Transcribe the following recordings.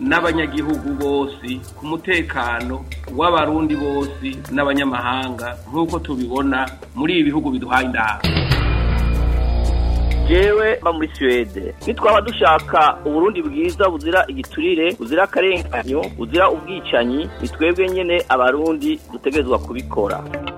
n'abanyagihugu bose ku mutekano w'abarundi bose n'abanyamahanga nk'uko tubibona muri ibi bihugu biduhaye indahabwo jewe mba muri suwede nitwaba dushaka uburundi bwiza buzira igiturire buzira akarenganyo buzira ubwicanyi ni twebwe nyine abarundi dutegerezwa kubikora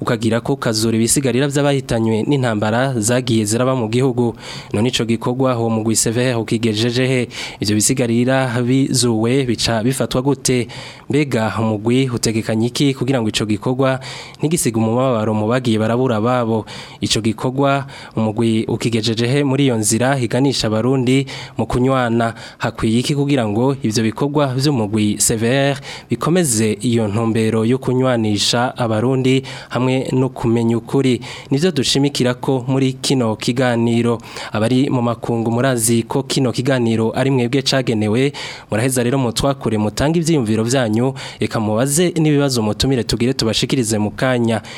ukagira ko kazura ibisigarira by'abahitanywe n'intambara zagiye ziraba mu gihugu none ico gikorwa uwo mugwi severe ukigejeje he ibyo bisigarira bizuwe bica bifatwa gute mbega umugwi utegekanye iki kugira ngo ico gikorwa ntigisiga umubabaro mu bagiye barabura babo ico ico gikorwa umugwi ukigejejehe muri iyo nzira higanisha abarundi mu kunywana hakwiye iki kugira ngo ivyo bikorwa vy'umugwi severe bikomeze iyo ntumbero yo kunywanisha abarundi hamwe no kumenya ukuri nivyo dushimikira ko muri kino kiganiro abari mu makungu murazi ko kino kiganiro ari mwebwe cagenewe muraheza rero mutwakure mutanga ivyiyumviro vyanyu reka mubaze n'ibibazo mutumire tugire tubashikirize mu kanya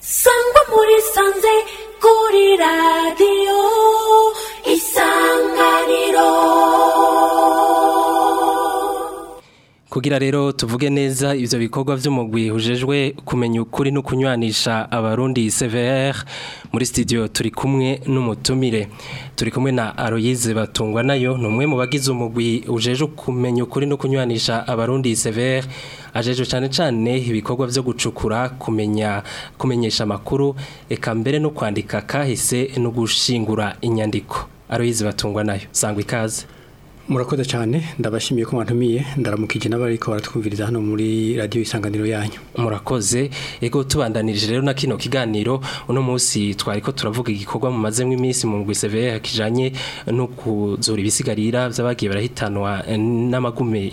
sangwa muri sanze kuri radio isanganiro kugira rero tuvuge neza ivyo bikorwa vy'umugwi hujejwe kumenya ukuri no kunywanisha abarundi CVR muri studio turi kumwe n'umutumire turi kumwe na Aloyize batungwa nayo numwe mu bagize umugwi ujeje kumenya ukuri no kunywanisha abarundi CVR ajeje cyane cyane ibikorwa byo gucukura kumenya kumenyesha amakuru eka mbere no kwandika kahise no gushingura inyandiko Aloyize batungwa nayo sangwa ikaze murakoze cyane ndabashimiye ko mwatumiye ndaramukije n'abari ko baratwumviriza hano muri radio isanganiro yanyu murakoze yego tubandanirije rero na kino kiganiro uno munsi twari ko turavuga igikorwa mumaze iminsi mu rwisevere kijanye no kuzura ibisigarira by'abagiye barahitanwa n'amagume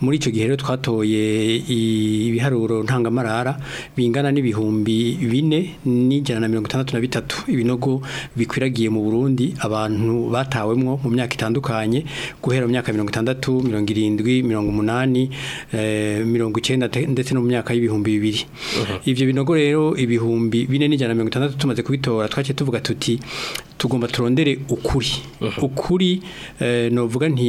muri icyo gihe rero twatoye ibiharuro ntangamarara bingana n'ibihumbi bine n'ijana na mirongo itandatu na bitatu ibinogo bikwiragiye mu burundi n'ibindi abantu batawemwo mu myaka itandukanye guhera mu myaka mirongo itandatu mirongo irindwi mirongo umunani eh, mirongo icyenda ndetse no mu myaka y'ibihumbi bibiri uh-huh. ibyo binogo rero ibihumbi bine n'ijana itandatu tumaze kubitora twaciye tuvuga tuti tugomba turondere ukuri uh-huh. ukuri eh, novuga nti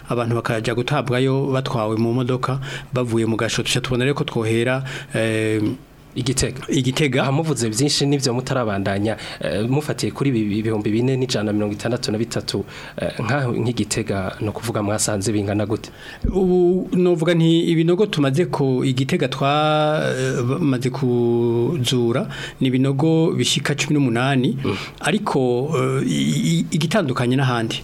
abantu bakajya gutabwayo batwawe mu modoka bavuye mu gashotosha tubona rero ko twohera eh, igitega igitega amuvuze byinshi n'ibyo mutarabandanya eh, mufatiye kuri ibihumbi bine n'ijana mirongo itandatu na bitatu eh, nk'igitega ni kuvuga mwasanze bingana gute ubu novuga nti ibinogo tumaze ko igitega twamaze eh, kuzura ni ibinogo bishika cumi n'umunani mm. ariko igitandukanye n'ahandi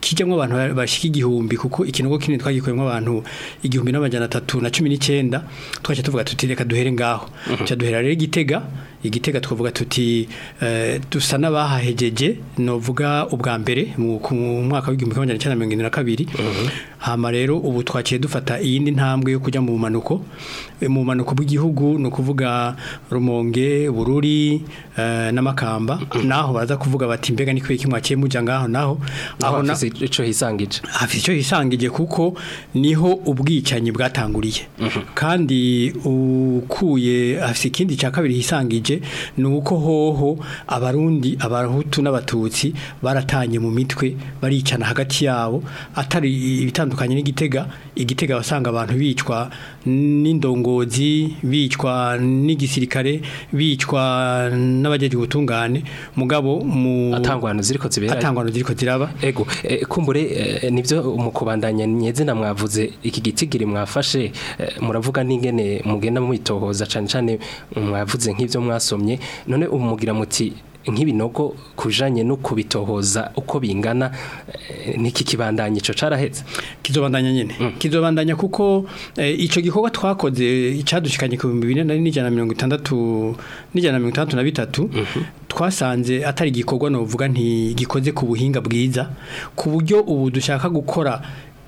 kijamwe abantu bashika igihumbi kuko ikinogo kinini twagikoyemo abantu igihumbi n'amajana atatu na cumi n'icenda twaca tuvuga tuti reka duhere ngaho mm-hmm. duhera rero igitega igitega twavuga tuti eh, dusa n'abahahegeje novuga ubwa mbere mu mwaka w'igihumbi na kabiri mhm. hama rero ubu twakiye dufata iyindi ntambwe yo kujya mu bumanuko mu manuko bw'igihugu ni ukuvuga rumonge bururi eh, n'amakamba naho baza kuvuga bati imbega ni kwiki mwakiye mujya ngaho naho aho na ico hisangije hafi ico hisangije kuko niho ubwicanyi bwatanguriye mhm. kandi ukuye hafi ikindi ca kabiri hisangije nuko hoho abarundi abahutu n'abatutsi baratanye mu mitwe baricana hagati yabo atari ibitandukanye n'igitega igitega wasanga abantu bicwa n'indongozi bicwa n'igisirikare bicwa n'abajeje ubutungane mugabo mu atangwano ziriko zibera atangwano ziriko ziraba ego e, kumbure e, nivyo mu kubandanya nyezina mwavuze iki gitigiri mwafashe e, muravuga ningene mugenda mu bitohoza cyane cyane mwavuze nk'ivyo mwasomye none umugira muti nk'ibinogo kujanye no kubitohoza uko bingana eh, n'iki kibandanya icyo carahetse kizobandanya nyine mm. kizobandanya kuko eh, icyo gikorwa twakoze icyadushikanye ku bihumbi bine n'ijana na mirongo itandatu n'ijana na na bitatu mhm. twasanze atari igikorwa navuga ntigikoze ku buhinga bwiza ku buryo ubu dushaka gukora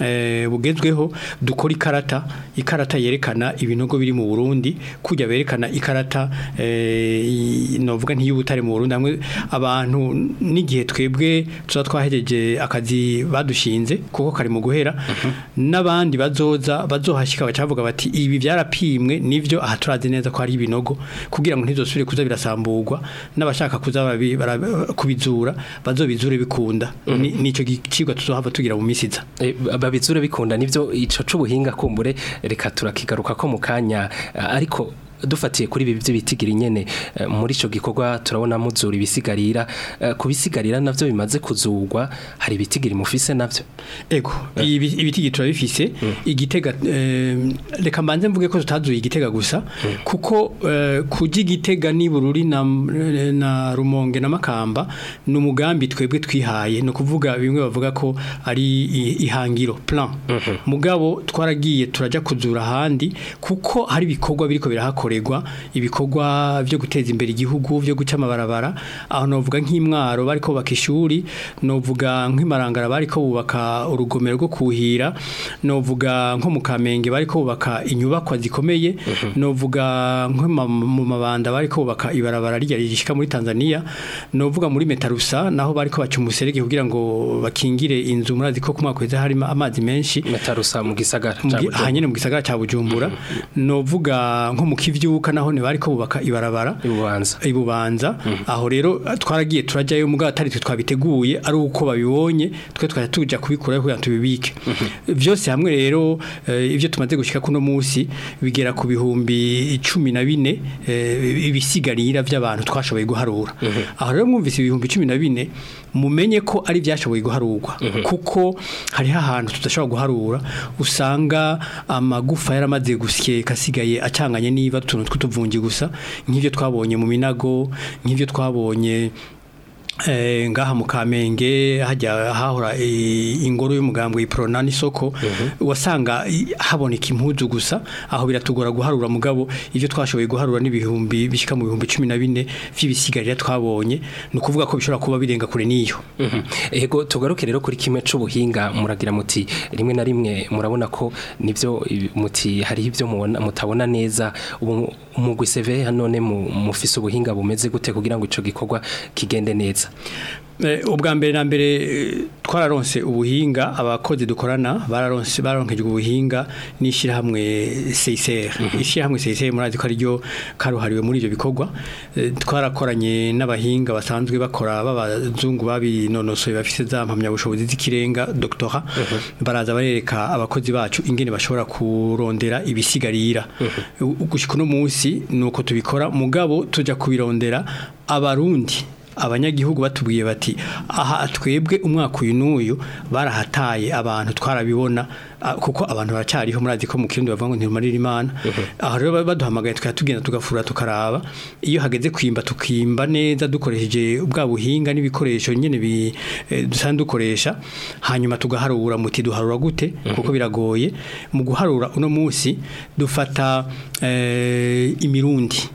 eh, bugezweho dukora ikarata ikarata yerekana ibinogo biri mu burundi kujya berekana ikarata eh, novuga ntiy'ubutare mu burundi hamwe abantu n'igihe twebwe tuba twahereje akazi badushinze gatinze kuko kari mu guhera n'abandi bazoza bazohashika bacavuga bati ibi byarapimwe nivyo aha neza ko ari ibinogo kugira ngo ntizosubire kuza birasambugwa n'abashaka kuza kubizura bazobizure bikunda mhm. nico gicibwa tuzohava tugira mu misiza eh, babizure bikunda nivyo ico c'ubuhinga kumbure reka turakigaruka ko mu kanya eh, ariko dufatiye kuri ibi by'ibitigira nyine eh, muri icyo gikorwa turabona muzura ibisigarira eh, kubisigarira bisigarira bimaze kuzugwa hari ibitigira mufise nabyo ego eh. ibitigira turabifise mm. igitega reka mbanze mvuge ko tutazuye igitega gusa mm. kuko kujya igitega n'ibururi na na rumonge na makamba ni twebwe twihaye ni ukuvuga bimwe bavuga ko ari ihangiro plan mm-hmm. mugabo twaragiye turajya kuzura ahandi kuko hari ibikorwa biriko birahakora kuregwa ibikorwa byo guteza imbere igihugu byo guca amabarabara aho novuga nk'imwaro bari kubaka ishuri novuga nk'imarangara bari bubaka urugomero rwo kuhira novuga nko mu kamenge bari kubaka inyubakwa zikomeye mhm. novuga nko mu mabanda bari kubaka ibarabara rijya rishika muri Tanzania novuga muri metarusa naho bari ko baca umuserege kugira ngo bakingire inzu murazi ko kumakweza harimo amazi menshi metarusa mu gisagara hanyene mu gisagara ca Bujumbura mhm. novuga nko mu kivi by'ubuka naho ni bariko bubaka ibarabara ibubanza ibubanza mhm. aho rero ah, twaragiye turajyayo mugabo atari twe twabiteguye ari uko babibonye twe twajya tuja kubikuraho kugira tubibike byose mhm. hamwe rero eh, ibyo tumaze gushika kuno munsi bigera ku bihumbi 14 eh, ibisigarira by'abantu twashoboye guharura mhm. aho rero mwumvise ibihumbi 14 mumenye ko ari byashoboye guharurwa kuko hari ahantu tudashobora guharura usanga amagufa yaramaze gusyeka asigaye acanganye niba utuntu tw'utuvungi gusa nk'ibyo twabonye mu minago nk'ibyo twabonye Eh, ngaha mu kamenge hajya hahora eh, ingoro y'umugambwe iporona n'isoko mhm. wasanga haboneka impuzu gusa aho biratugora guharura mugabo ibyo twashoboye guharura n'ibihumbi bishyika mu bihumbi cumi na bine by'ibisigarira twabonye ni ukuvuga ko bishobora kuba birenga kure n'iyo mhm. Ego tugaruke rero kuri kimwe cy'ubuhinga muragira muti rimwe na rimwe murabona ko nibyo muti hariho ibyo mutabona neza ubu seve guseve none mufise ubuhinga bumeze gute kugira ngo icyo gikorwa kigende neza neza eh, ubwa mbere na mbere eh, twararonse ubuhinga abakozi dukorana bararonse baronkejwe ubuhinga n'ishyirahamwe CICR mhm. ishyirahamwe CICR murazi ko ari karuhariwe muri ibyo bikorwa eh, twarakoranye n'abahinga basanzwe bakora b'abazungu babinonosoye bafite za mpamyabushobozi z'ikirenga doctora mhm. baraza barereka abakozi bacu ingene bashobora kurondera ibisigarira mhm. gushika uno munsi nuko tubikora mugabo tujya kubirondera abarundi abanyagihugu batubwiye bati aha twebwe umwaka uyu n'uyu barahataye abantu twarabibona kuko abantu baracyariho murazi ko mu kirundi bavuga ngo ntirumarire imana aha rero baduhamagaye tukatugenda tugafura tukaraba iyo hageze kwimba tukimba neza dukoresheje ubwa buhinga n'ibikoresho nyine e, dusanzwe dukoresha hanyuma tugaharura muti duharura gute kuko biragoye mu guharura uno munsi dufata e, imirundi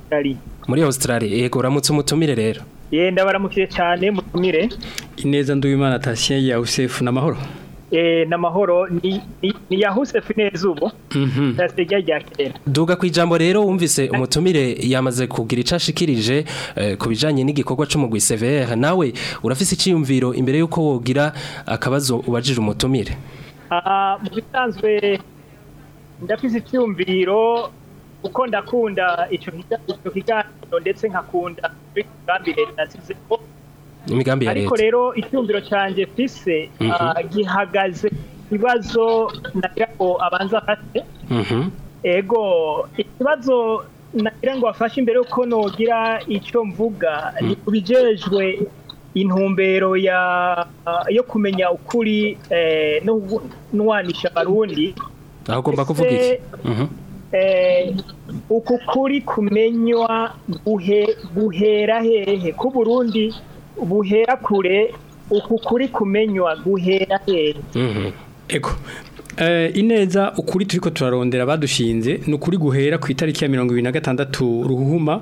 australia muri australia yego uramutse umutumire rero yenda baramukiye cyane mutumire ineza nduwimana tasiye ya Yusuf namahoro eh namahoro ni ni Yusuf neza ubu tasijya mhm. rya kera duga kwijambo rero umvise umutumire yamaze kugira icashikirije e, kubijanye n'igikorwa cyo mu gwisevere nawe urafise icyumviro imbere yuko wogira akabazo ubajije umutumire ah mu bitanzwe ndafise icyumviro kuko ndakunda icyo kiganiro ndetse nkakunda imigambi leta yasizeho imigambi ya leta ariko rero icyumviro cyanjye fise mhm. ah, gihagaze ibibazo nagira ngo abanza afate mhm. ego ikibazo nagira ngo afashe imbere yuko nogira icyo mvuga mhm. ni ku bijejwe intumbero yo kumenya ukuri eh, n'uwanisha abarundi agomba kuvuga iki Eh, uku kuri kumenywa guhera hehe ku burundi buhera kure uku kuri kumenywa guhera hehe mm-hmm. Eh, ineza ukuri turi ko turarondera badushinze ni ukuri guhera ku itariki ya mirongo ibiri na gatandatu ruhuma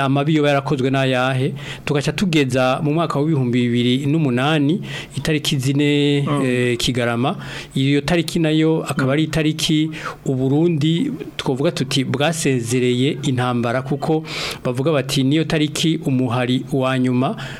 amabi yo yarakozwe n'ayahe tugaca tugeza mu mwaka w'ibihumbi bibiri n'umunani itariki zine mm. eh, kigarama iyo tariki nayo akaba ari itariki mm. uburundi twavuga tuti bwasezereye intambara kuko bavuga bati niyo tariki umuhari wa nyuma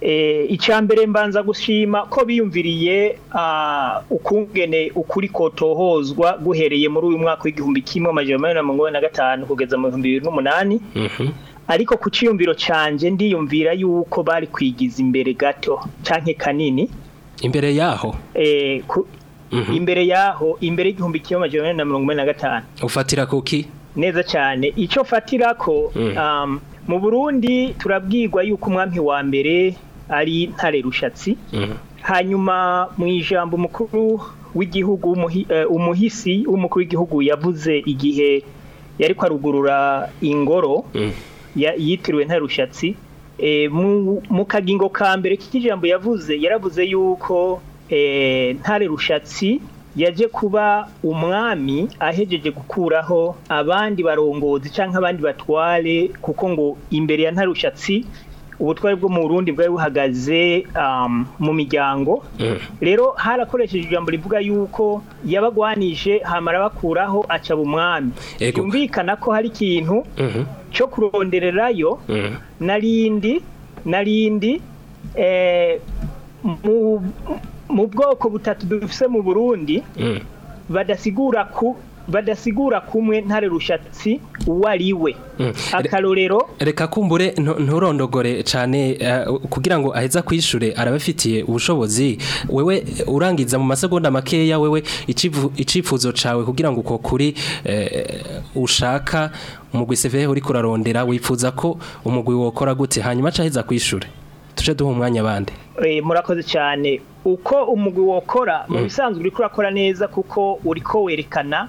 eh, icya mbere mbanza gushima ko biyumviriye ah, ukungene ukuri kotohozwa guhereye muri uyu mwaka w'igihumbi kimwe amajana makumyabiri na mirongo na gatanu kugeza mu bihumbi bibiri n'umunani ariko ku cyiyumviro cyanjye ndiyumvira yuko bari kwigiza imbere gato cyangwa kanini imbere yaho eh, Mm-hmm. imbere yaho imbere y'igihumbi kimwe amajana na mirongo ine na gatanu ufatira kuki neza cyane icyo fatira ko mm. um, mu burundi turabwirwa yuko umwami wa mbere ari ntare rushatsi mm-hmm. hanyuma mu ijambo umukuru w'igihugu eh, umuhisi w'umukuru w'igihugu yavuze igihe yari kwarugurura ingoro mm. yitiriwe ntare rushatsi eh, mu kagingo ka mbere k'ijambo yavuze yaravuze yuko Eh, ntare rushatsi yaje kuba umwami ahejeje gukuraho abandi barongozi cyangwa abandi batware kuko ngo imbere ya ntarushatsi ubutwari bwo mu Burundi bwari buhagaze um, mu miryango mm. rero harakoresheje ijambo rivuga yuko yabagwanije hamara bakuraho acaba umwami yumvikana ko hari ikintu mm-hmm. cyo kurondererayo mm. n'arindi n'arindi eh, mu bwoko butatu dufite mu burundi mm. badasigura ku badasigura kumwe ntare rushatsi uwariwe mm. akarorero reka kumbure nturondogore cyane eh, kugira ngo aheza kwishure arabafitiye ubushobozi wewe urangiza mu masegonda makeya wewe icifuzo cawe kugira ngo uko kuri eh, ushaka umugwi sevehe uri kurarondera wifuza ko umugwi wokora gute hanyuma caheza kwishure uje duha umwanya abandi eh, murakoze cyane uko umugwi wokora mu mm. bisanzwe uri kurakora neza kuko uri ko werekana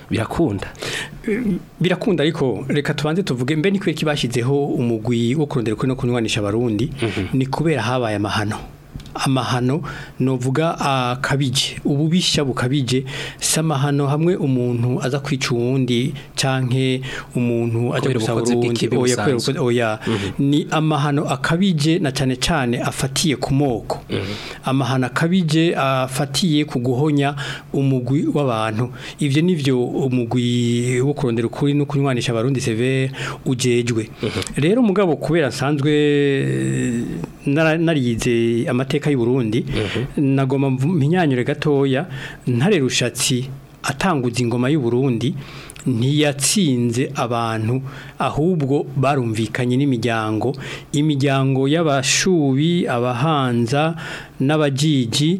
birakunda eh, birakunda ariko reka tubanze tuvuge mbe ni kubera kibashyizeho umugwi wo kurondera kuri no kunywanisha abarundi mhm. ni kubera habaye amahano amahano novuga akabije ah, ububishya bukabije si hamwe umuntu aza kwica uwundi canke umuntu aje gusaba urundi oya kwera oya mhm. ni amahano akabije na cyane cyane afatiye ku moko mhm. amahano akabije afatiye ku guhonya umugwi w'abantu ivyo nivyo umugwi wo kurondera ukuri no kunywanisha abarundi sever ujejwe mhm. rero mugabo kubera sanzwe narize amateka y'u Burundi mhm. nagomba mpinyanyure gatoya ntare rushatsi atanguza ingoma y'u Burundi ntiyatsinze abantu ahubwo barumvikanye n'imiryango imiryango y'abashubi abahanza n'abagigi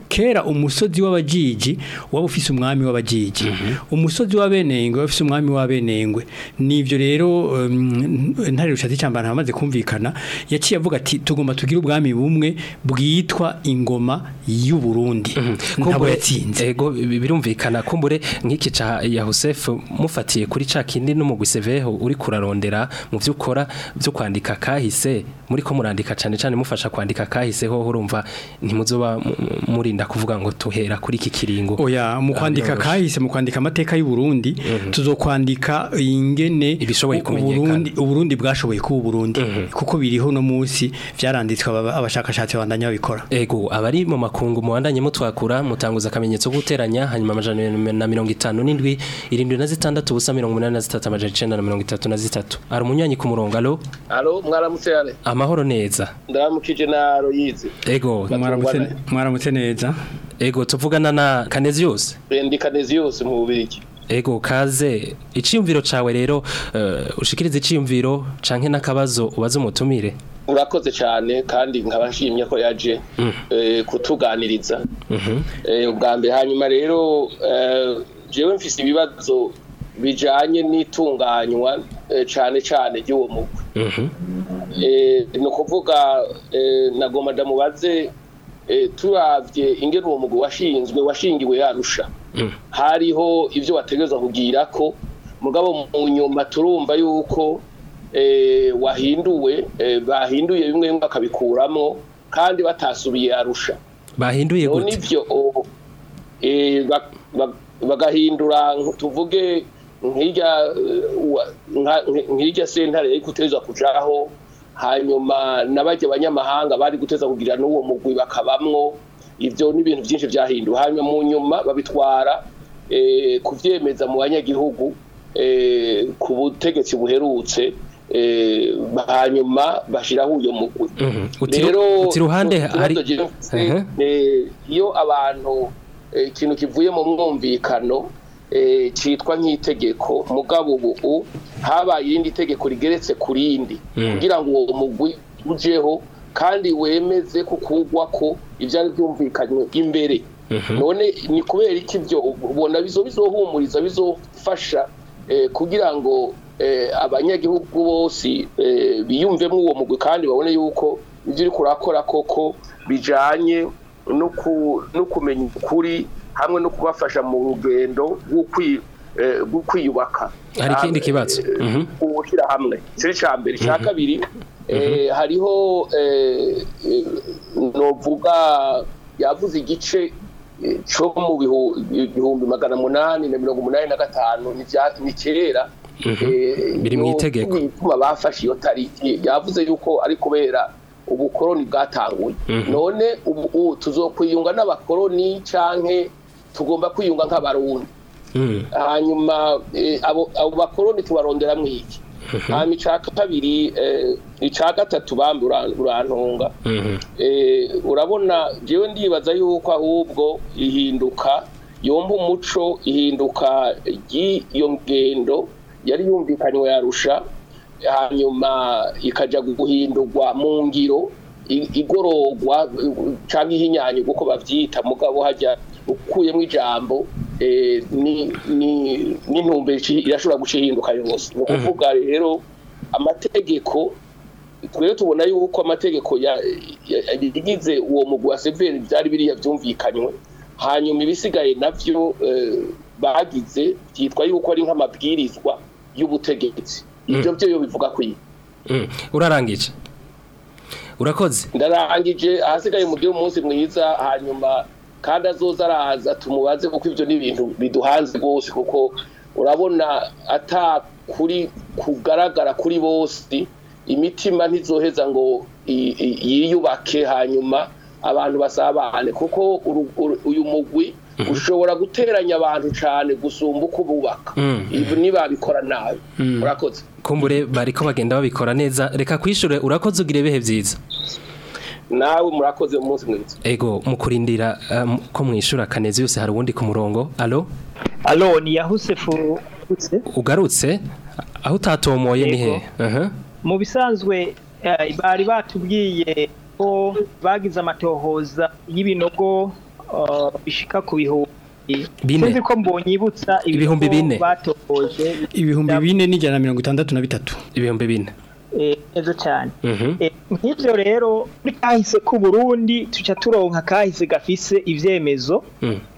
kera umusozi w'abajiji waba ufise umwami w'abajiji umusozi w'abenengwe waba ufise umwami w'abenengwe nivyo rero ntarerusha ati cyambara hamaze kumvikana yaciye avuga ati tugomba tugira ubwami bumwe bumwe bwitwa ingoma y'u Burundi mhm. ntabwo yatsinze ego birumvikana kumbure nk'iki ca ya Joseph mufatiye kuri cha kindi no mu guseveho uri kurarondera mu vyukora byo kwandika kahise muri ko murandika cyane cyane mufasha kwandika kahise ho urumva ntimuzoba murinda kuvuga ngo tuhera kuri iki kiringo oya mu ah, kwandika kahise mu kwandika amateka y'u Burundi mhm. tuzokwandika ingene ibishoboye kumenyekana Burundi bwashoboye ku Burundi mhm. kuko biriho no munsi byaranditswe abashaka ubushakashatsi bandanya babikora ego abari mu makungu muwandanye mutwakura mutanguza akamenyetso guteranya hanyuma amajana na mirongo itanu n'indwi irindwi na zitandatu ubusa mirongo na zitatu amajana icenda na mirongo itatu na zitatu hari umunywanyi ku murongo alo alo mwaramutse yane amahoro neza ndaramukije na royizi ego mwaramutse neza ego tuvugana na kanezi ndi kanezi mu bubirigi ego kaze icyumviro cyawe rero eh, ushikiriza icyiyumviro canke n'akabazo ubaze umutumire urakoze cyane kandi nkabashimye ko yaje mm. eh, kutuganiriza mm-hmm. eh, ubwa mbere hanyuma rero jewe mfise ibibazo bijanye n'itunganywa cyane cyane ry'uwo mugwi mm-hmm. ni ukuvuga nagomba ndamubaze Eh, turabye ingero uwo mugwi washinzwe washingiwe yarusha mm. hariho ibyo wategereza kugira ko mugabo mu nyuma turumba yuko eh, wahinduwe eh, bahinduye bimwe bakabikuramo kandi batasubiye arusha bahinduye gute bagahindura tuvuge nk'irya sentare yari gutezwa kujaho hanyuma n'abajya abanyamahanga bari guteza kugira n'uwo mugwi bakabamwo ibyo ibintu byinshi byahindu hanyuma mu nyuma babitwara eh, kubyemeza mu banyagihugu eh, ku butegetsi buherutse eh, hanyuma bashyiraho uyo mugwi mhm. iruhande hari iyo abantu ikintu kivuye mu mwumvikano Eh, cyitwa nk'itegeko mugabo ubu habaye irindi tegeko rigeretse kurindi hmm. kugira ngo uwo mugwi ujeho kandi wemeze kukugwa ko ibyari byumvikanywe imbere mhm. none ni kubera iki byo ubona bizo bizohumuriza bizofasha eh, kugira ngo eh, abanyagihugu bose biyumvemo uwo mugwi kandi babone yuko ibyo uri kurakora koko bijyanye no kumenya ukuri hamwe no kubafasha mu rugendo rwo eh, kwiyubaka hari ikindi kibazo gushyira eh, mhm. hamwe kiri cya mbere cya mhm. kabiri eh, mhm. hariho novuga yavuze igice cyo mu bihumbi magana munani na mirongo umunani na gatanu ni kera biri mu itegeko bituma bafashe iyo tariki yavuze yuko ari kubera ubukoroni bwatanguye none tuzokwiyunga n'abakoroni cyangwa tugomba kwiyunga nk'abarundi hmm. hanyuma eh, abo bakoroni tubaronderamo iki hmm. hanyuma icya kabiri eh, icya gatatu bambi urantunga hmm. eh, urabona njyewe ndibaza yuko ahubwo ihinduka yomba umuco ihinduka ry'iyo ngendo yari yumvikanywe yarusha hanyuma ikajya guhindurwa mu ngiro igororwa cyangwa ihinyanyirwa kuko babyita mugabo hajya ukuyemo ijambo eh, n'intumbero irashobora guca ihinduka yose ni mhm. ukuvuga rero amategeko twebwe tubona yuko amategeko yagize uwo mugwi wa byari biriya byumvikanywe hanyuma ibisigaye nabyo eh, bagize byitwa yuko ari nk'amabwirizwa y'ubutegetsi mm. ibyo byo yo bivuga kwiye mm. urarangije urakoze ndarangije ahasigaye mu gihe umunsi mwiza hanyuma kandi azoza araza tumubaze kuko ibyo ni biduhanze rwose kuko urabona ata kuri kugaragara kuri bose imitima ntizoheza ngo yiyubake hanyuma abantu basabane kuko uyu mugwi mhm. ushobora guteranya abantu cyane gusumba uko bubaka mhm. ibi ntibabikora nabi mhm. urakoze kumbure bariko bagenda babikora neza reka kwishyure urakoze ugire ibihe byiza nawe murakoze umunsi mwiza ego mukurindira um, ko mwishura kaneze yose hari wundi ku murongo Allo alo ni yahusefu ugarutse aho utatomoye ni he mu bisanzwe eh, bari batubwiye ko bagize amatohoza y'ibinogo oh, bishika ku bihumbi bine ko mbonyibutsa ibihumbi bine batohoje ibihumbi bine n'ijana na mirongo itandatu na bitatu ibihumbi bine Eh, neza cyane nk'ibyo mhm. eh, rero muri kahise k'uburundi tujya turonka kahise gafise ibyemezo mm.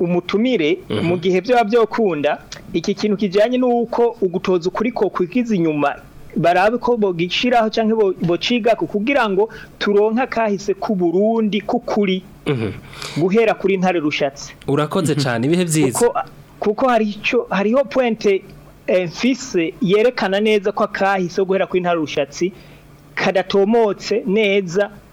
umutumire mm-hmm. mu gihe byaba byokunda iki kintu kijyanye n'uko ugutoza ukuri ko kwikiza inyuma barabe ko bogishiraho cyangwa bociga bo kugira ngo turonka kahise ku Burundi kukuri mm-hmm. guhera kuri ntare rushatse urakoze cyane ibihe byiza kuko hariho puwente mfise eh, yerekana neza ko akahise guhera kuri nta kadatomotse neza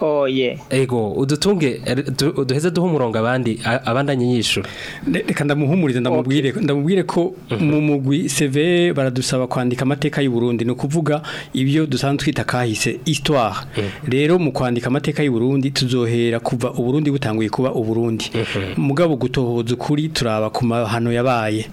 oye ego udutunge duheze duha umurongo abandi abandi anyishyura reka ndamuhumurize ndamubwire ndamubwire ko mu mugwi seve baradusaba kwandika amateka y'u Burundi no kuvuga ibyo dusanzwe twita kahise histoire rero mu kwandika amateka y'u Burundi tuzohera kuva u uburundi butanguye kuba u uburundi mugabo gutohoza ukuri turaba ku mahano yabaye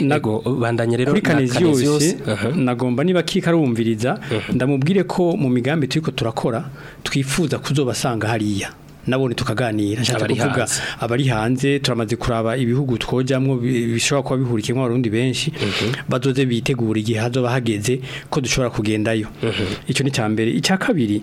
nago bandanye rero kuri kaneziyose nagomba niba kikarumviriza ndamubwire ko mu migambi turiko turakora twifuza bifuza kuzobasanga hariya nabone tukaganira nshaka kuvuga abari hanze turamaze kuraba ibihugu twojamwo bishobora kuba bihurikiyemo abarundi benshi mhm. bazoze bitegura igihe hazoba hageze ko dushobora kugendayo mhm. icyo ni cyambere icya kabiri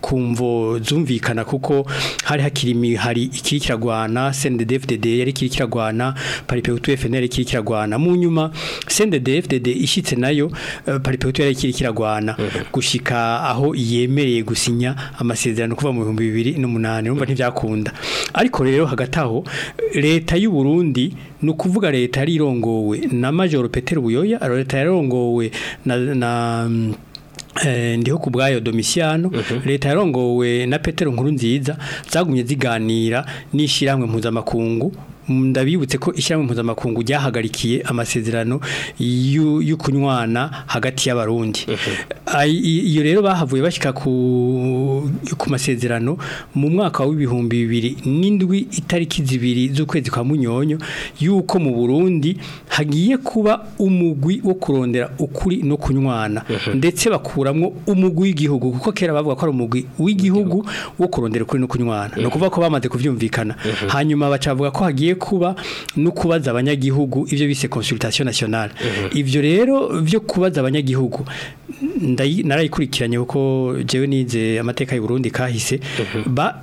kumvo zumvikana kuko hari hakirimi hari ikiri kiragwana CNDD-FDD yari kiri Paripeutu FNL kiri mu nyuma CNDD-FDD ishitse nayo eh, Paripeutu yari kiri mhm. gushika aho yemereye gusinya amasezerano kuva mu 2008 urumva ntivyakunda ariko rero hagataho leta y'u Burundi no kuvuga leta yarirongowe na majoro Peter buyoya eh, mhm. leta yarongowe na, na ndiho ku bwayo domisiano leta yarongowe na Petero nkuru nziza zagumye ziganira n'ishyirahamwe mpuzamakungu ndabibutse ko ishyirahamwe mpuzamakungu ryahagarikiye amasezerano yo kunywana hagati y'abarundi iyo rero bahavuye bashyika ku masezerano mu mwaka w'ibihumbi bibiri n'indwi itariki zibiri z'ukwezi kwa munyonyo y'uko mu burundi hagiye kuba umugwi wo kurondera ukuri no kunywana ndetse bakuramwo umugwi w'igihugu kuko kera bavuga ko ari umugwi w'igihugu wo kurondera ukuri no kunywana ni ukuvuga ko bamaze kubyumvikana hanyuma bacavuga ko hagiye bikwiye kuba no kubaza abanyagihugu ibyo bise consultation nationale mhm. ivyo rero byo kubaza abanyagihugu narayikurikiranye uko jewe nize amateka y'u Burundi kahise mhm. ba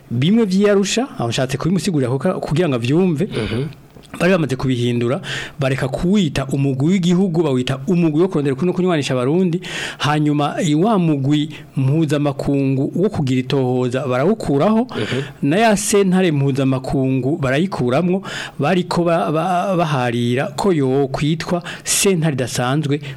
bimwe by'iyarusha aho nshatse kubimusigurira kugira ngo nka byumve bari bamaze kubihindura bareka kuwita umugwi w'igihugu bawita umugwi wo kurondera kuno kunywanisha barundi hanyuma wa mugwi mpuzamakungu wo kugira itohoza barawukuraho na ya sentare mpuzamakungu barayikuramwo bariko baharira ko yo kwitwa sentare idasanzwe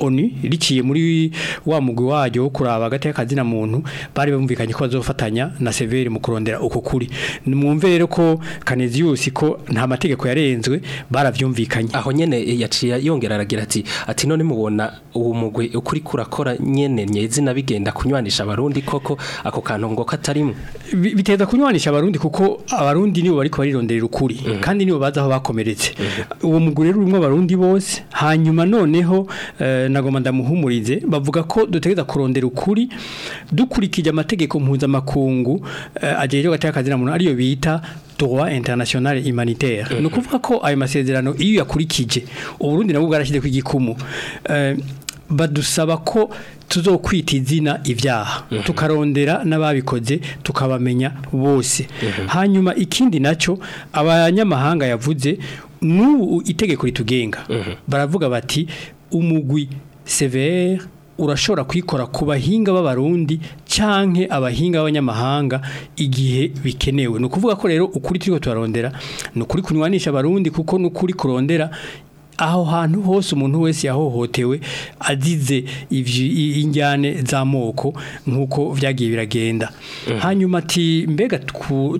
oni riciye muri wa mugwi wayo wo kuraba hagati y'akazina muntu bari bumvikanye ko bazofatanya na severi mu kurondera uko kuri mwumve rero ko Canisius ko nta mategeko yarenzwe baravyumvikanye aho nyene yaciye yongera aragira ati ati none mubona uwo mugwi ukuri kurakora nyene nyezina bigenda kunywanisha abarundi koko ako kantu ngo katarimo biteza kunywanisha abarundi kuko abarundi nibo bariko barirondera ukuri mm -hmm. kandi nibo bazaho bakomeretse mhm. uwo mm -hmm. mugwi rero urimo abarundi bose hanyuma noneho uh, nagomba ndamuhumurize bavuga ko dutegeza kurondera ukuri dukurikije amategeko mpuzamakungu agejeje hagati y'akazi ariyo bita droit international humanitaire mm-hmm. ni ukuvuga ko ayo masezerano iyo yakurikije uburundi nabwo bwarashyize ku igikumu eh, badusaba ko tuzokwita izina ibyaha mm-hmm. tukarondera n'ababikoze tukabamenya bose mm-hmm. hanyuma ikindi nacyo abanyamahanga yavuze n'ubu itegeko ritugenga baravuga bati umugwi severe urashobora kuyikora ku bahinga b'abarundi canke abahinga abanyamahanga igihe bikenewe ni ukuvuga ko rero ukuri turi turarondera ni ukuri kunywanisha abarundi kuko ni ukuri kurondera aho hantu hose umuntu wese yahohotewe azize injyane z'amoko nk'uko byagiye biragenda mm. hanyuma ati mbega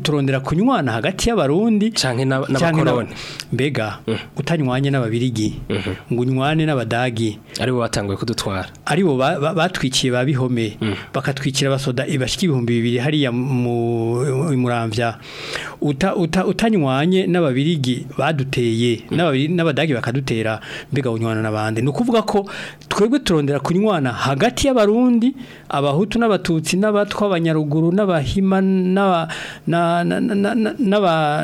turondera kunywana hagati y'abarundi cyangwa mbega mm. utanywanye n'ababirigi mm-hmm. ngo unywane n'abadagi aribo batanguye kudutwara aribo batwikiye ba bihome mm. bakatwikira abasoda ibashiki ibihumbi bibiri hariya mu uta uta utanywanye n'ababirigi baduteye n'abadagi bakaduteye dutera mbega unywana n'abandi ni ukuvuga ko twebwe turondera kunywana hagati y'abarundi abahutu n'abatutsi n'abatwa abanyaruguru n'abahima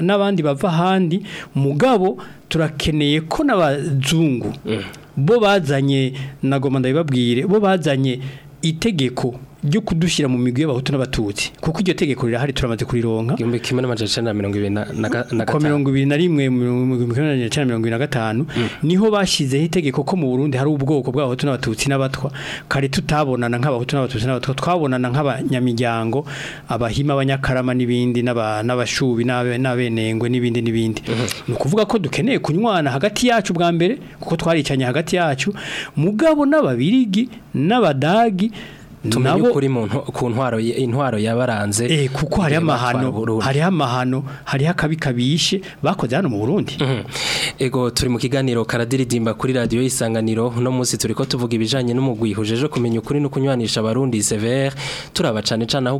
n'abandi bava ahandi mugabo turakeneye ko n'abazungu mm. bo bazanye nagomba ndabibabwire bo bazanye itegeko ryo kudushyira mu migwi y'abahutu n'abatutsi kuko iryo tegeko rirahari turamaze kurironka igihumbi kimwe n'amajana mirongo ibiri na rimwe mirongo ibiri na gatanu mm. niho bashyizeho itegeko ko mu burundi hari ubwoko bw'abahutu n'abatutsi n'abatwa kare tutabonana nk'abahutu n'abatutsi n'abatwa twabonana nk'abanyamiryango abahima abanyakarama n'ibindi n'abashubi n'abenengwe n'ibindi n'ibindi mm-hmm. ni ukuvuga ko dukeneye kunywana hagati yacu bwa mbere kuko twaricanye hagati yacu mugabo n'ababirigi n'abadagi tumenye ukuri ku ntwaro intwaro yabaranze eh kuko hariho amahano hariho amahano hariho akabi bakoze hano mu Burundi mhm. ego turi mu kiganiro karadiridimba kuri radio isanganiro no munsi turi ko tuvuga ibijanye n'umugwi hujeje kumenya ukuri no kunywanisha abarundi Sever turaba cane cane aho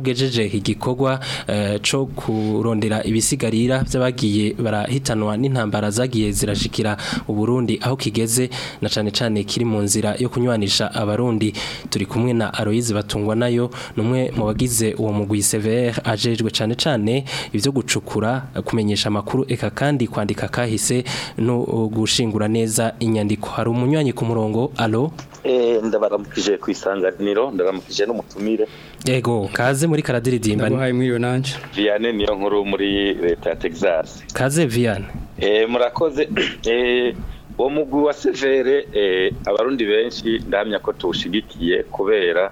uh, co kurondera ibisigarira by'abagiye barahitanwa n'intambara zagiye zirashikira u Burundi aho kigeze na cane cane kiri mu nzira yo kunywanisha abarundi turi kumwe na Aloise abakozi batungwa nayo numwe mu bagize uwo mugwi severe ajejwe cyane cyane ibyo gucukura kumenyesha amakuru eka kandi kwandika kahise no uh, gushingura neza inyandiko hari umunywanyi ku murongo alo eh, ndabaramukije ku isanganiro ndabaramukije n'umutumire yego kaze muri karadiridimba naguhaye mwiriwe nanje viane niyo nkuru muri leta ya texas kaze viane eh, murakoze eh, uwo mugwi wa severe eh, abarundi benshi ndahamya ko tuwushyigikiye kubera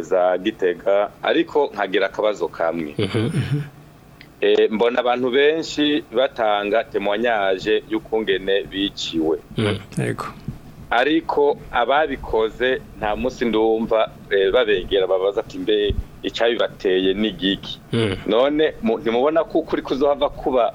za gitega ariko nkagira akabazo kamwe mhm, mhm. mbona abantu benshi batanga temwanyaje y'ukungene biciwe mm, ariko ababikoze nta musi ndumva babegera babaza ati mbe icyabibateye ni gigi hmm. none ntimubona ko ukuri kuzohava kuba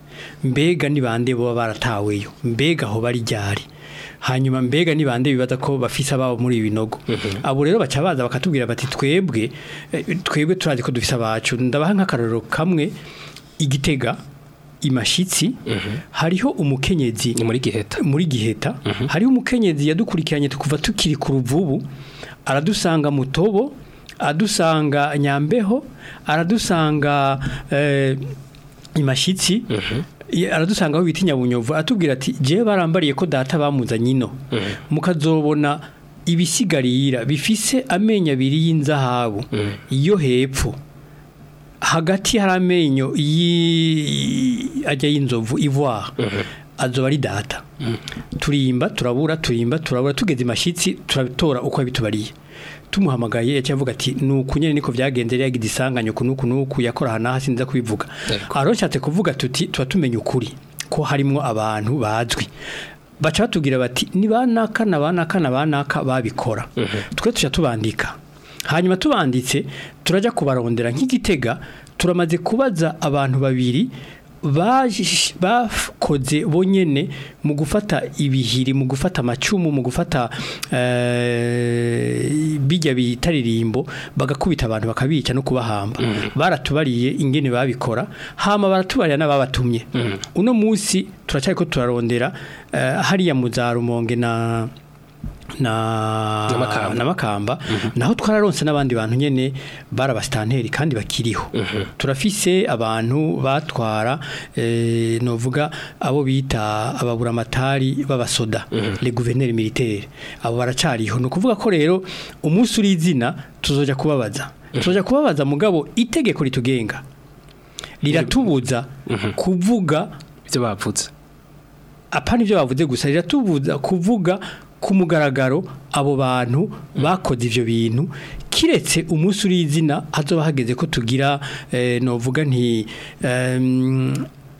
mbega ni bande baba barataweyo mbega aho bari ryari hanyuma mbega ni bande bibaza ko bafisa babo muri ibinogo mhm. abo rero bacabaza bakatubwira bati twebwe eh, twebwe turazi ko dufise abacu ndabaha nk'akarorero kamwe igitega imashitsi mhm. hariho umukenyezi muri giheta muri giheta mhm. hariho umukenyezi yadukurikiranye kuva tukiri ku ruvubu aradusanga mutobo adusanga nyambeho aradusanga eh, imashitsi aradusangaho bita inyabunyovu atubwira ati jewe barambariye ko data bamuzanye ino mm-hmm. mukazobona ibisigarira bifise amenyo abiri y'inzahabu mm-hmm. iyo hepfo hagati hari amenyo ajya y'inzovu ivoire mm-hmm. azoba ari data turimba turabura turimba turabura tugeze imashyitsi turabitora uko bitubariye tumuhamagaye yaciye avuga ati nuko nyene niko byagenze rya gidisanganye kunuku nuku yakora hana hasinza kubivuga aroshatse kuvuga tuti tuba tumenye ukuri ko harimo abantu bazwi baca batubwira bati ni banaka na banaka na banaka babikora mhm. twe tuca tubandika hanyuma tubanditse turajya kubarondera nk'igitega turamaze kubaza abantu babiri bakoze bonyene mu gufata ibihiri mu gufata macumu mu gufata eh, bijya bitaririmbo bagakubita abantu bakabica no kubahamba mm. baratubariye ingene babikora hama baratubarira n'ababatumye mm. uno munsi turacyari ko turarondera eh, hariya mu na na makamba mm-hmm. naho twararonse n'abandi bantu nyene barabasitanteri kandi bakiriho mm-hmm. turafise abantu batwara eh, novuga abo bita ababura ababuramatari b'abasoda mm-hmm. le gouverneur militaire abo baracariho no kuvuga ko rero umunsi uri izina tuzoja kubabaza tuzoja kubabaza mugabo itegeko ritugenga riratubuza kuvuga ibyo bavutse apana ibyo bavuze gusa riratubuza kuvuga ku mugaragaro abo bantu bakoze ibyo bintu kiretse umunsi uriye izina hazoba hageze ko tugira eh, novuga nti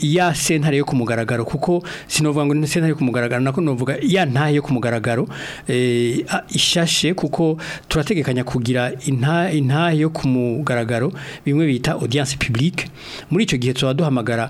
ya sentare yo kumugaragaro kuko sinovuga ngo ni sentare yo kumugaragaro nako novuga ya ntahe yo kumugaragaro e, ishashe kuko turategekanya kugira inta intahe yo kumugaragaro bimwe bita audience publique muri ico gihe tuba duhamagara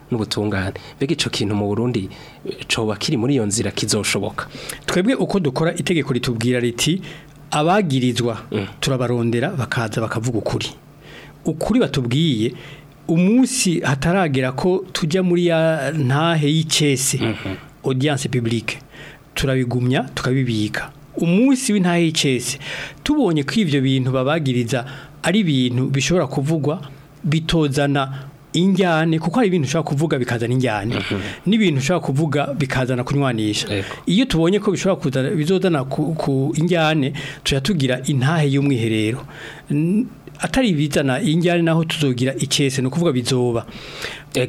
n'ubutungane mbega icyo kintu mu burundi coba kiri muri iyo nzira kizoshoboka twebwe uko dukora itegeko ritubwira riti abagirizwa mm. turabarondera bakaza bakavuga ukuri ukuri batubwiye umunsi hataragera ko tujya muri ya ntahe y'ikese mm-hmm. audience publique turabigumya tukabibika umunsi w'intahe y'ikese tubonye ko ibyo bintu babagiriza ari ibintu bishobora kuvugwa bitozana injyane kuko hari ibintu ushobora kuvuga bikazana injyane mhm. n'ibintu ushobora kuvuga bikazana kunywanisha iyo tubonye ko bishobora kuzana bizozana ku injyane tujya intahe y'umwiherero atari ibizana injyane naho tuzogira icyese no kuvuga bizoba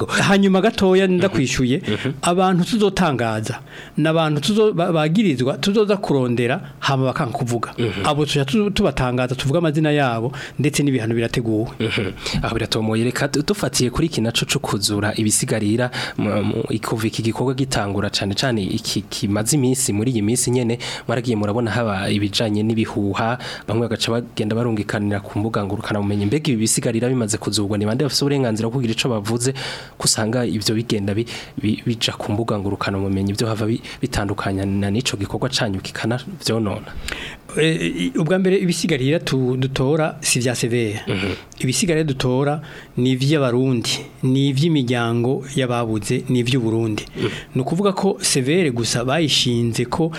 hanyuma gatoya ndakwishyuye mm-hmm. Mm-hmm. abantu tuzotangaza nabantu abantu tuzoza kurondera hano bakanga kuvuga mm-hmm. abo tujya tubatangaza tuvuga amazina yabo ndetse n'ibihano birateguwe aho biratomoye reka dufatiye kuri iki nacyo kuzura ibisigarira kuva iki gitangura cyane cyane iki kimaze iminsi muri iyi minsi nyine mwaragiye murabona haba ibijyanye n'ibihuha bamwe bagaca bagenda barungikanira ku mbuga ngurukanabumenyi mbega ibi bisigarira bimaze kuzurwa ni bande bafite uburenganzira kugira icyo bavuze ko usanga ibyo bigenda bija ku mbuga ngurukana ubumenyi byo hava bitandukanya n'ico gikorwa canyukikana kikana vyonona e, ubwa mbere ibisigarira dutora si vya severe mhm. ibisigarira dutora ni ivy'abarundi ni ivy'imiryango y'ababuze ni ivy'uburundi mhm. ni ukuvuga ko severe gusa bayishinze ko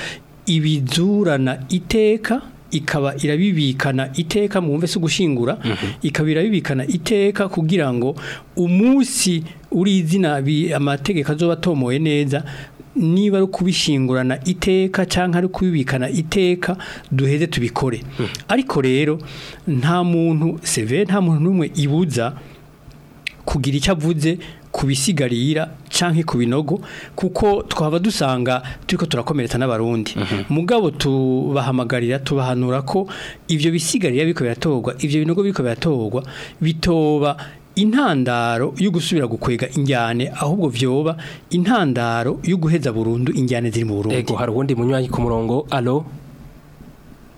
ibizurana iteka ikaba irabibikana iteka mwumve se gushingura mhm. ikaba irabibikana iteka kugira ngo umunsi uri izina amategeko azoba atomoye neza niba ari kubishingurana iteka cyangwa ari kubibikana iteka duheze tubikore mhm. ariko rero nta muntu seve nta muntu n'umwe ibuza kugira icyo avuze ku canke ku binogo kuko twaba dusanga turiko turakomeretsa n'abarundi mhm. mugabo tubahamagarira tubahanura ko ibyo bisigarira biko biratorwa ibyo binogo biko biratorwa bitoba intandaro yo gusubira gukwega injyane ahubwo vyoba intandaro yo guheza burundu injyane ziri mu Burundi ego harundi munywanyi ku murongo allo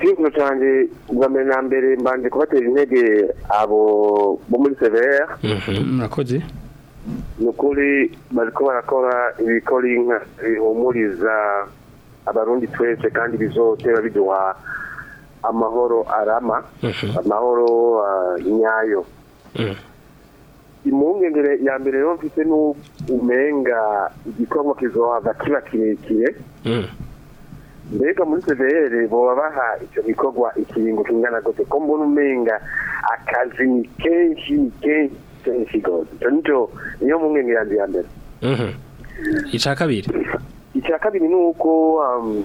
Ikintu cyanje bwambe na mbere mbanje kubatera intege abo bo muri severe mhm. murakoze nukuri bariko barakora ibikora bihumuriza abarundi twese kandi bizotera biduha amahoro arama mhm. amahoro ah, nyayo Mm. impungengere ya mbere yo mfite n'umenga igikorwa kizohava kiba kirekire mm. mbega muri severe boba baha icyo gikorwa ikiringo kingana gute ko mbona umenga akazi ni kenshi ni kenshi kenshi gose niyo mpungenge yanjye ya mbere mm-hmm. icya kabiri icya kabiri ni uko um,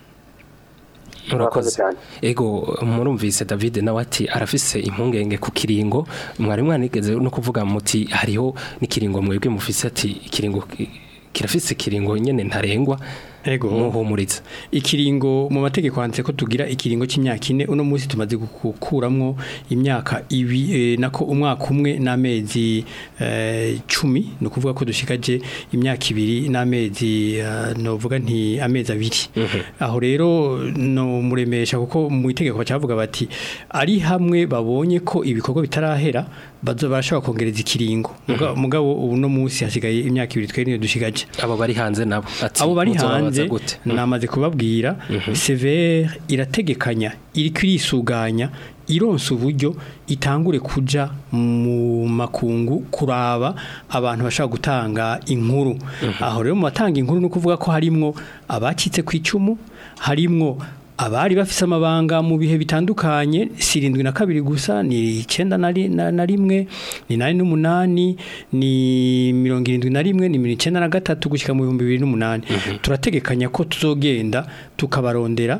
murakoze ego murumvise david nawe ati arafise impungenge ku kiringo mwari mwanigeze no kuvuga muti hariho n'ikiringo mwebwe mufise ati ikiringo kirafise ikiringo nyine ntarengwa ego uhumuriza ikiringo mu mategeko handitse ko tugira ikiringo cy'imyaka ine uno munsi tumaze gukuramwo imyaka ibi eh, nako umwaka umwe n'amezi eh, cumi ni ukuvuga ko dushyigaje imyaka ibiri n'amezi eh, ntuvuga nti amezi abiri mhm. aho rero muremesha kuko mu itegeko cyavuga bati ari hamwe babonye ko ibikorwa bitarahera bazobasha bakongereza ikiringo mhm. mugabo ubu no munsi hasigaye imyaka ibiri twe niyo dushigaje abo bari hanze nabo abo bari hanze namaze kubabwira mhm. severe irategekanya iri kwirisuganya ironsa uburyo itangure kuja mu makungu kuraba abantu bashaka gutanga inkuru mhm. aho rero mu batanga inkuru no kuvuga ko harimwo abacitse ku icumu harimwo abari bafise amabanga mu bihe bitandukanye sirindwi na kabiri gusa ni icyenda na rimwe ni nani n'umunani ni mirongo irindwi na rimwe ni mirongo icyenda na gatatu gushyira mu bihumbi bibiri n'umunani mhm. turategekanya ko tuzogenda tukabarondera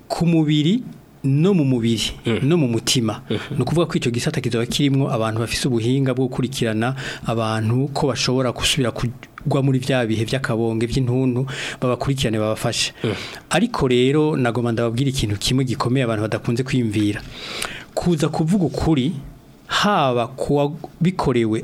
ku mubiri no mu mubiri mm-hmm. no mu mutima mm-hmm. ni ukuvuga ko icyo gisata kizaba kirimo abantu bafite ubuhinga bwo gukurikirana abantu ko bashobora kusubira kugwa muri bya bihe by'akabonge by'intuntu babakurikirane babafashe mm-hmm. ariko rero nagomba ndababwira ikintu kimwe gikomeye abantu badakunze kwimvira kuza kuvuga ukuri haba kuwa bikorewe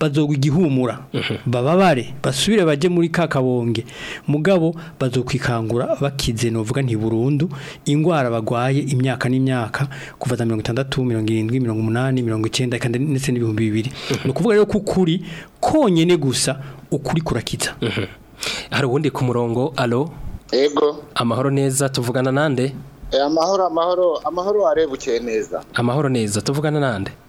bazogwa igihumura mhm. bababare basubire bajye muri ka kabonge mugabo bazokwikangura bakize novuga nti burundu indwara bagwaye imyaka n'imyaka kuva za mirongo itandatu mirongo irindwi mirongo umunani mirongo icyenda ndetse n'ibihumbi bibiri mhm. ni ukuvuga rero ko ukuri konyine gusa ukuri kurakiza mhm. hari uwundi ku murongo alo yego amahoro neza tuvugana nande eh, amahoro amahoro amahoro arebukeye neza amahoro neza tuvugana nande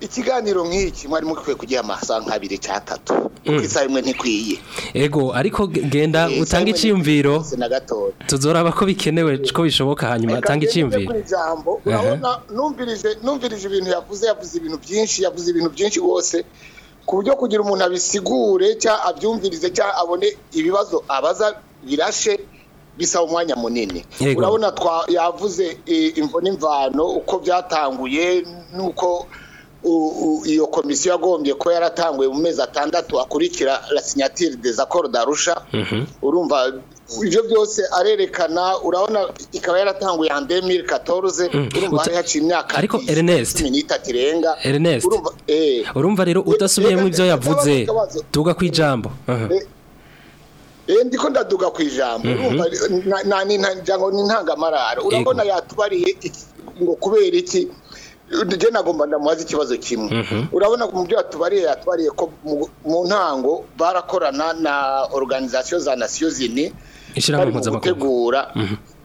ikiganiro nk'iki mwari mukwiye kugira amasaha nk'abiri cyangwa atatu kuko mm. isaha imwe ntikwiye ego ariko eh, genda utanga icyiyumviro tuzoraba ko bikenewe ko bishoboka hanyuma atanga icyiyumviro urabona numvirije ibintu yavuze yavuze ibintu byinshi yavuze ibintu byinshi wose ku buryo kugira umuntu abisigure cyangwa abyumvirize cyangwa abone ibibazo abaza birashe bisa umwanya munini urabona yavuze imvo imvano uko byatanguye n'uko iyo komisiyo yagombye ko yaratanguye mu mezi atandatu akurikira la sinyatire des accords d'arusha urumva ibyo byose arerekana urabona ikaba yaratanguye ya demiri katorze urumva hari haciye imyaka ariko cumi n'itatu irenga urumva rero udasubiyemo ibyo yavuze tuga ku ijambo Eh, ndiko ndaduga ku ijambo mhm. urumva ni ntangamarara urabona yatubariye ngo kubera iki njye nagomba ndamubaza ikibazo kimwe mhm. urabona mu byo yatubariye yatubariye ko mu ntango barakorana na organization za nasiyo zini bari gutegura mhm.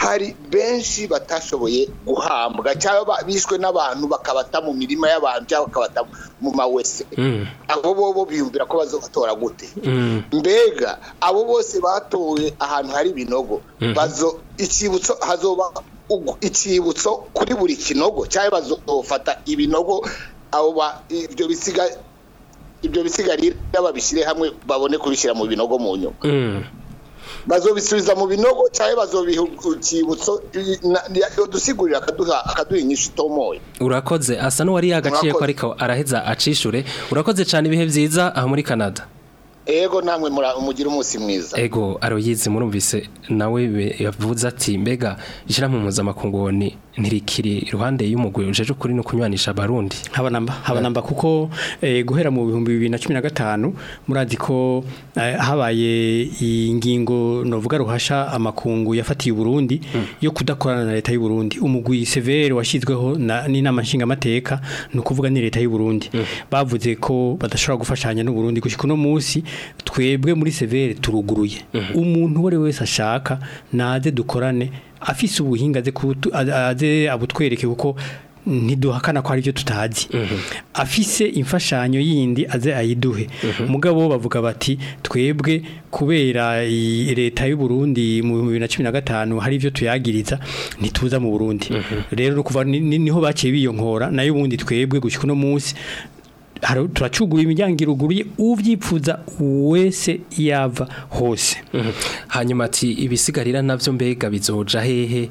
hari benshi batashoboye guhambwa cyangwa bishwe n'abantu bakabata mu mirima y'abantu cyangwa bakabata mu mawese mm. abo bo biyumvira ko bazobatora gute mm. mbega abo bose batowe ahantu hari binogo mm-hmm. bazo icyibutso hazoba icyibutso kuri buri kinogo cyangwa bazofata ibinogo abo ba ibyo bisiga ibyo bisigarira babishyire hamwe babone kubishyira mu binogo mu nyuma mm. bazobisubiza mu binogo cyangwa bazobiha urwibutso dusigurira akaduha inyishu itomoye urakoze asa n'uwari yagaciye ko ariko araheza acishure urakoze cyane ibihe byiza aha muri canada ego namwe mugira umunsi mwiza ego aroyizi murumvise nawe yavuze ati mbega ishyiramo mpuzamahangoni ntirikiri iruhande y'umugwi ujeje ukuri no kunywanisha abarundi habanamba habanamba eh. kuko eh, guhera mu bihumbi bibiri na cumi na gatanu murazi ko eh, habaye ingingo novuga ruhasha amakungu yafatiye Burundi hmm. yo kudakorana na leta y'u Burundi umugwi severe washyizweho n'inama amateka ni ukuvuga ni leta y'u Burundi hmm. bavuze ko badashobora gufashanya n'u Burundi gushyika no munsi twebwe muri severe turuguruye mhm. umuntu uwo wese ashaka naze dukorane afise ubuhinga aze abutwereke kuko ntiduhakana ko hari ibyo tutazi mhm. afise imfashanyo yindi aze ayiduhe mhm. mugabo bavuga bati twebwe kubera leta y'u Burundi mu bibiri na cumi na gatanu hari ibyo tuyagiriza ntituza mu burundi rero niho baciye biyonkora nayo ubundi twebwe gusa no munsi turacuguye imiryango iruguruye ubyifuza wese yava hose mhm. hanyuma ati ibisigarira nabyo mbega bizoja hehe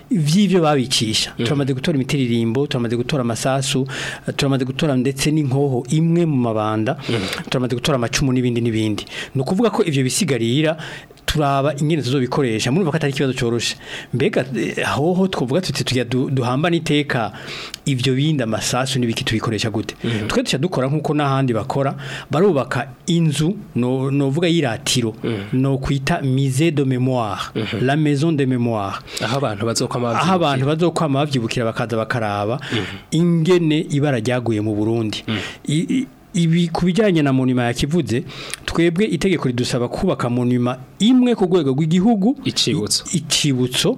by'ibyo babikisha turamaze gutora imiteririmbo turamaze gutora amasasu turamaze gutora ndetse n'inkoho imwe mu mabanda turamaze gutora amacumu n'ibindi n'ibindi ni ukuvuga ko ibyo bisigarira turaba ingene tuzobikoresha murumva ko atari ikibazo cyoroshye mbega eh, hoho twavuga tuti tujya duhambana iteka ibyo binda amasasu nibiki tubikoresha gute mm-hmm. twe tuca dukora nkuko nahandi bakora barubaka inzu no novuga yiratiro mm no kwita musée de mémoire mm-hmm. la maison de mémoire aha abantu bazokwama aha abantu bazokwama bavyibukira bakaza bakaraba ingene ibara ryaguye mu Burundi ibi kubijyanye na monima yakivuze twebwe itegeko ridusaba kubaka monima imwe ku rwego rw'igihugu ikibutso ikibutso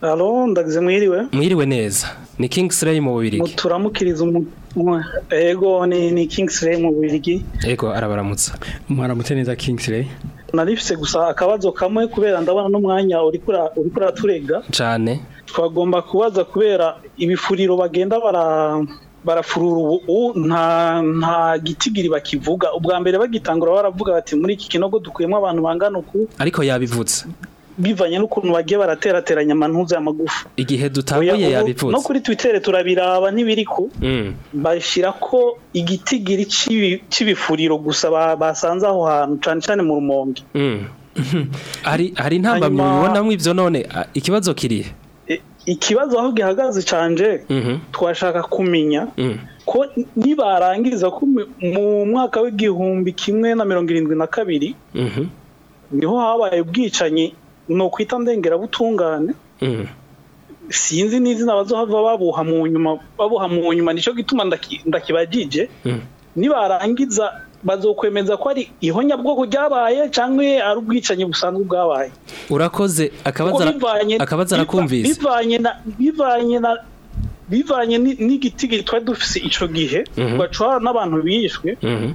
halo ndagize mwiriwe mwiriwe neza ni kingisireyi mu bubirigi muturamukiriza umwe ego ni kingisireyi mu bubirigi ego arabaramutsa mwaramutse neza kingisireyi narifise gusa akabazo kamwe kubera ndabona n'umwanya uri kuraturega cyane twagomba kubaza kubera ibifuriro bagenda bara barafurura ubu nta gitigiri bakivuga ubwa mbere bagitangura baravuga bati muri iki kinogo dukuyemo abantu bangana uku ariko yabivutse bivanye n'ukuntu bagiye baraterateranya amantuza ya magufa igihe dutahuye yabipfutse no kuri twitter turabiraba ntibiri ko mm. bashyira ko igitigiri cy'ibifuriro gusa basanze aho hantu cyane cyane mu rumonge mm. hari intambamyi bibonamo ibyo none ikibazo kirihe ikibazo aho gihagaze cyanje mhm. twashaka kumenya mm. ko nibarangiza ko mu mwaka w'igihumbi kimwe na mirongo irindwi na kabiri mhm. niho habaye ubwicanyi ni ukwita ndengerabutungane mm. sinzi n'izina bazohava babuha mu nyuma babuha mu nyuma nicyo gituma ndakibagije mm. nibarangiza bazokwemeza ko ari ihonyabwoko ryabaye cyangwa ari ubwicanyi busanzwe bwabaye urakoze akabaza arakumvise bivanye bivanye n'igiti gitwa dufise icyo gihe mm-hmm. bacora n'abantu bishwe mm-hmm.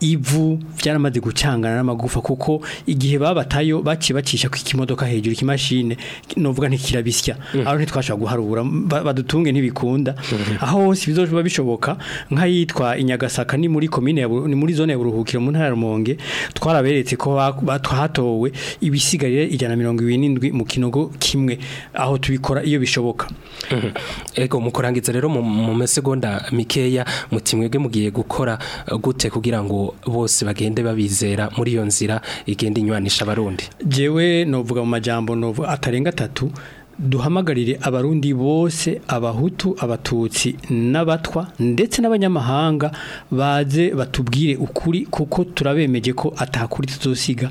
ivu byaramaze gucangana n'amagufa kuko igihe babatayo bakibacisha ku kimodoka hejuru ikimashine novuga ntikirabisya mm. aro ntitwashaka guharura badutunge ntibikunda mm-hmm. aho hose bizoje bishoboka nk'ayitwa inyagasaka ni muri komine ni muri zone ya buruhukiro mu ntara rumonge twaraberetse ko hatowe ibisigarire ijana mirongo irindwi mu kinogo kimwe aho tubikora iyo bishoboka mhm. ego mukurangiza rero mu masegonda mikeya mutimwebwe mugiye gukora uh, gute kugira ngo bose bagende babizera muri iyo nzira igenda inywanisha abarundi jewe novuga mu majambo novu atarenga atatu duhamagarire abarundi bose abahutu abatutsi n'abatwa ndetse n'abanyamahanga baze batubwire ukuri kuko turabemeje ko atakuri tutosiga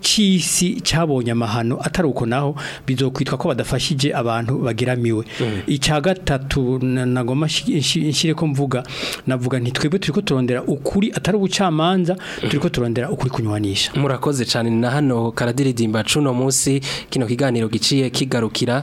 cy'isi cyabonye amahano atari uko naho bizokwitwa ko badafashije abantu bagiramiwe mm. icya gatatu nagoma nshyire ko mvuga navuga nti twebwe turi ko turondera ukuri atari ubucamanza mm. turi turondera ukuri kunywanisha murakoze cyane na hano karadiridimba cuno munsi kino kiganiro giciye kigarukira